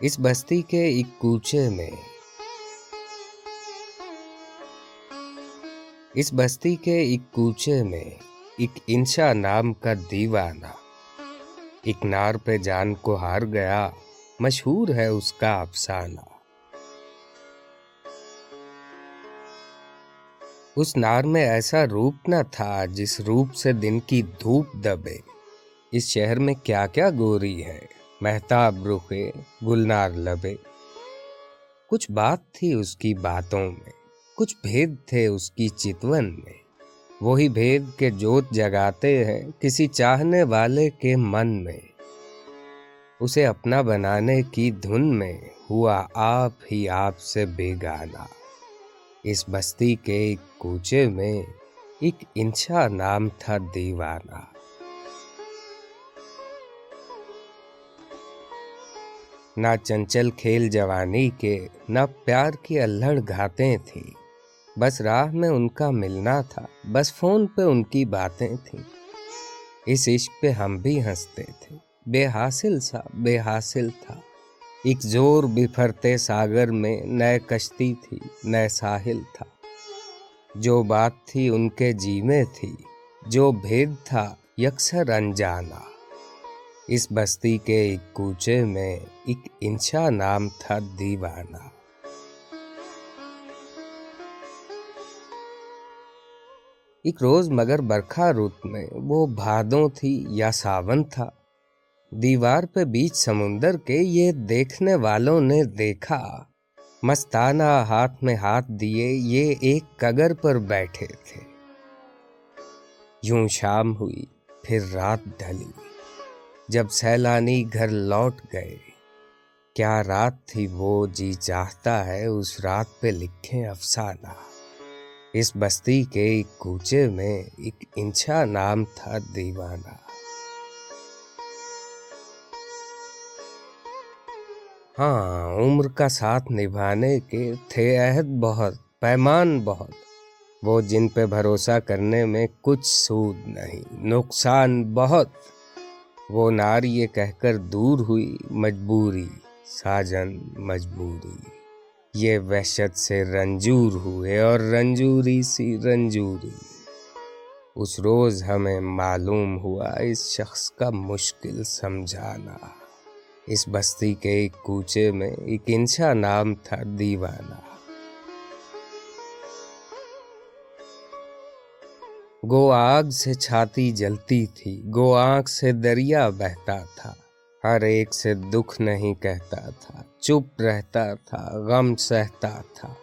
اس بستی کے ایک کوچے میں۔ اس بستی کے ایک کوچے میں ایک انشا نام کا دیوانہ، ایک نار پہ جان کو ہار گیا، مشہور ہے اس کا افسانہ۔ اس نار میں ایسا روپ نہ تھا جس روپ سے دن کی دھوپ دبے۔ اس شہر میں کیا کیا گوری ہے؟ محتاب رخے گلنار لبے۔ کچھ بات تھی اس کی باتوں میں، کچھ بھید تھے اس کی چتون میں۔ وہی بھید کے جوت جگاتے ہیں کسی چاہنے والے کے من میں۔ اسے اپنا بنانے کی دھن میں ہوا آپ ہی آپ سے بیگانا اس بستی کے ایک کوچے میں ایک انچا نام تھا دیوانہ۔ نہ چنچل کھیل جوانی کے، نہ پیار کی الہڑ گھاتیں تھی بس راہ میں ان کا ملنا تھا، بس فون پہ ان کی باتیں تھیں۔ اس عشق پہ ہم بھی ہنستے تھے۔ بے حاصل سا، بے حاصل تھا۔ ایک زور بفرتے ساگر میں نئے کشتی تھی نئے ساحل تھا۔ جو بات تھی ان کے جی میں تھی، جو بھید تھا یکسر انجانا اس بستی کے ایک کوچے میں ایک انشا نام تھا دیوانہ۔ ایک روز مگر برکھا رت میں وہ بھادوں تھی یا ساون تھا۔ دیوار پہ بیچ سمندر کے یہ دیکھنے والوں نے دیکھا۔ مستانہ ہاتھ میں ہاتھ دیے یہ ایک کگر پر بیٹھے تھے۔ یوں شام ہوئی، پھر رات ڈھلی۔ جب سیلانی گھر لوٹ گئے۔ کیا رات تھی وہ جی چاہتا ہے اس رات پہ لکھیں افسانہ۔ اس بستی کے ایک کوچے میں ایک انچا نام تھا دیوانہ۔ ہاں عمر کا ساتھ نبھانے کے تھے عہد بہت، پیمان بہت۔ وہ جن پہ بھروسہ کرنے میں کچھ سود نہیں، نقصان بہت۔ وہ نار یہ کہہ کر دور ہوئی، مجبوری۔ ساجن مجبوری یہ وحشت سے رنجور ہوئے اور رنجوری سی رنجوری اس روز ہمیں معلوم ہوا اس شخص کا مشکل سمجھانا۔ اس بستی کے ایک کوچے میں ایک انشا نام تھا دیوانہ۔ گو آگ سے چھاتی جلتی تھی، گو آنکھ سے دریا بہتا تھا۔ ہر ایک سے دکھ نہیں کہتا تھا، چپ رہتا تھا، غم سہتا تھا۔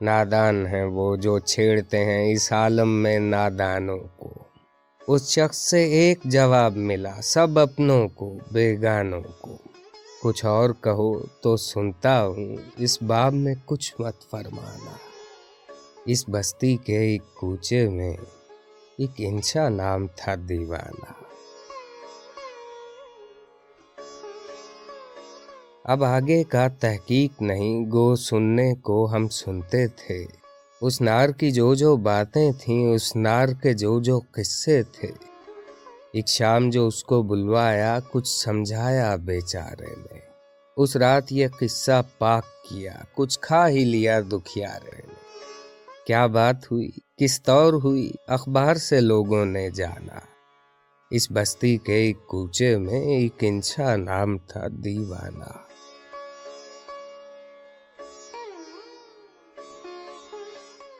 نادان ہیں وہ جو چھیڑتے ہیں اس عالم میں نادانوں کو۔ اس شخص سے ایک جواب ملا، سب اپنوں کو، بیگانوں کو۔ کچھ اور کہو تو سنتا ہوں، اس باب میں کچھ مت فرمانا۔ اس بستی کے ایک کوچے میں ایک انشا نام تھا دیوانہ اب آگے کا تحقیق نہیں، گو سننے کو ہم سنتے تھے۔ اس نار کی جو جو باتیں تھیں، اس نار کے جو جو قصے تھے۔ ایک شام جو اس کو بلوایا، کچھ سمجھایا بیچارے نے۔ اس رات یہ قصہ پاک کیا، کچھ کھا ہی لیا دکھیارے نے۔ کیا بات ہوئی؟ کس طور ہوئی؟ اخبار سے لوگوں نے جانا۔ اس بستی کے ایک کوچے میں ایک انچا نام تھا، دیوانہ۔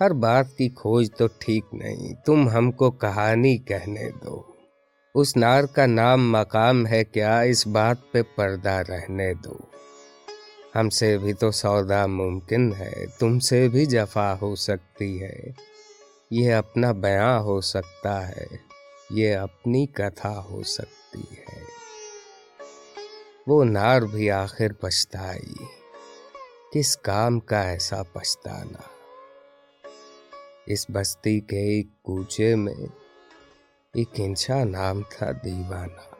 ہر بات کی کھوج تو ٹھیک نہیں، تم ہم کو کہانی کہنے دو۔ اس نار کا نام مقام ہے کیا اس بات پہ پردہ رہنے دو۔ ہم سے بھی تو سودا ممکن ہے، تم سے بھی جفا ہو سکتی ہے۔ یہ اپنا بیاں ہو سکتا ہے، یہ اپنی کتھا ہو سکتی ہے۔ وہ نار بھی آخر پچھتائی، کس کام کا ایسا پچھتانا؟ اس بستی کے ایک کوچے میں ایک انچا نام تھا دیوانہ